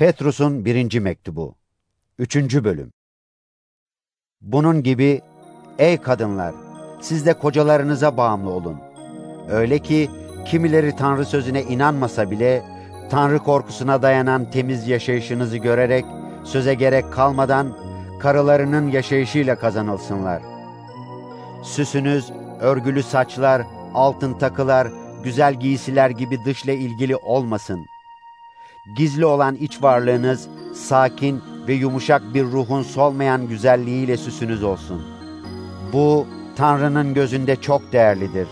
Petrus'un birinci mektubu. Üçüncü bölüm. Bunun gibi, ey kadınlar, siz de kocalarınıza bağımlı olun. Öyle ki, kimileri Tanrı sözüne inanmasa bile, Tanrı korkusuna dayanan temiz yaşayışınızı görerek, söze gerek kalmadan, karılarının yaşayışıyla kazanılsınlar. Süsünüz, örgülü saçlar, altın takılar, güzel giysiler gibi dışla ilgili olmasın. Gizli olan iç varlığınız, sakin ve yumuşak bir ruhun solmayan güzelliğiyle süsünüz olsun. Bu, Tanrı'nın gözünde çok değerlidir.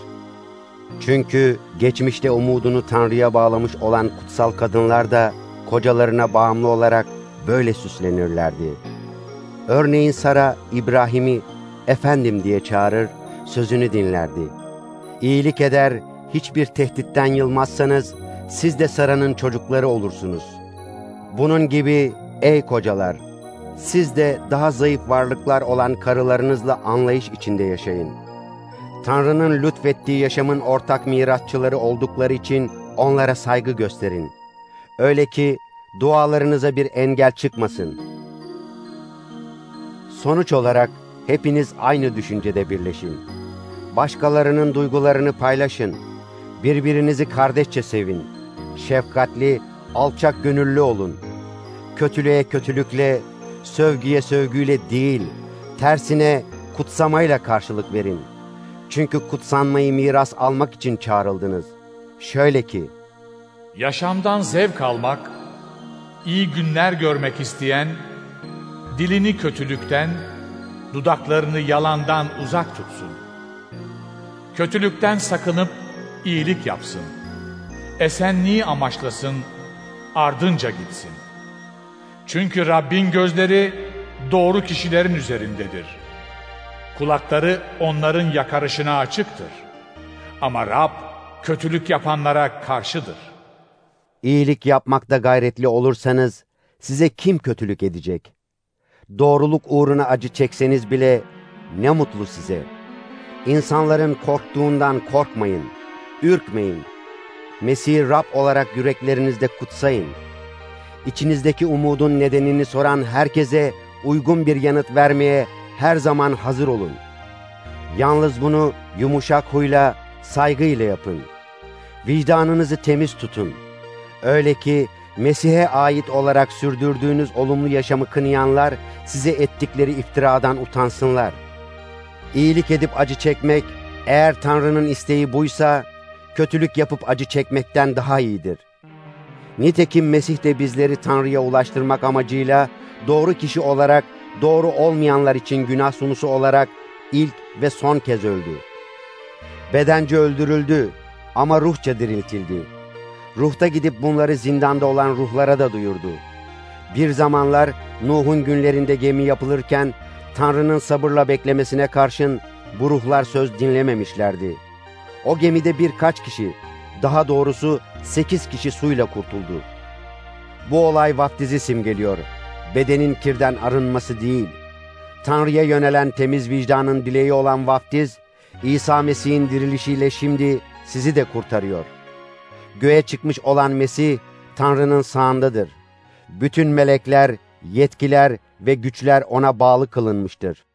Çünkü geçmişte umudunu Tanrı'ya bağlamış olan kutsal kadınlar da kocalarına bağımlı olarak böyle süslenirlerdi. Örneğin Sara İbrahim'i efendim diye çağırır, sözünü dinlerdi. İyilik eder, hiçbir tehditten yılmazsanız siz de Sara'nın çocukları olursunuz. Bunun gibi ey kocalar, siz de daha zayıf varlıklar olan karılarınızla anlayış içinde yaşayın. Tanrı'nın lütfettiği yaşamın ortak mirasçıları oldukları için onlara saygı gösterin. Öyle ki dualarınıza bir engel çıkmasın. Sonuç olarak hepiniz aynı düşüncede birleşin. Başkalarının duygularını paylaşın. Birbirinizi kardeşçe sevin. Şefkatli, alçak gönüllü olun. Kötülüğe kötülükle, sövgüye sövgüyle değil, tersine kutsamayla karşılık verin. Çünkü kutsanmayı miras almak için çağrıldınız. Şöyle ki, Yaşamdan zevk almak, iyi günler görmek isteyen, dilini kötülükten, dudaklarını yalandan uzak tutsun. Kötülükten sakınıp iyilik yapsın. Esenliği amaçlasın, ardınca gitsin. Çünkü Rabbin gözleri doğru kişilerin üzerindedir. Kulakları onların yakarışına açıktır. Ama Rab kötülük yapanlara karşıdır. İyilik yapmakta gayretli olursanız size kim kötülük edecek? Doğruluk uğruna acı çekseniz bile ne mutlu size. İnsanların korktuğundan korkmayın, ürkmeyin. Mesih Rab olarak yüreklerinizde kutsayın. İçinizdeki umudun nedenini soran herkese uygun bir yanıt vermeye her zaman hazır olun. Yalnız bunu yumuşak huyla, saygıyla yapın. Vicdanınızı temiz tutun. Öyle ki Mesih'e ait olarak sürdürdüğünüz olumlu yaşamı kınayanlar size ettikleri iftiradan utansınlar. İyilik edip acı çekmek, eğer Tanrı'nın isteği buysa, kötülük yapıp acı çekmekten daha iyidir. Nitekim Mesih de bizleri Tanrı'ya ulaştırmak amacıyla doğru kişi olarak, doğru olmayanlar için günah sunusu olarak ilk ve son kez öldü. Bedence öldürüldü ama ruhça diriltildi. Ruhta gidip bunları zindanda olan ruhlara da duyurdu. Bir zamanlar Nuh'un günlerinde gemi yapılırken Tanrı'nın sabırla beklemesine karşın bu ruhlar söz dinlememişlerdi. O gemide birkaç kişi, daha doğrusu sekiz kişi suyla kurtuldu. Bu olay vaftizi simgeliyor. Bedenin kirden arınması değil. Tanrı'ya yönelen temiz vicdanın dileği olan vaftiz, İsa Mesih'in dirilişiyle şimdi sizi de kurtarıyor. Göğe çıkmış olan Mesih, Tanrı'nın sağındadır. Bütün melekler, yetkiler ve güçler ona bağlı kılınmıştır.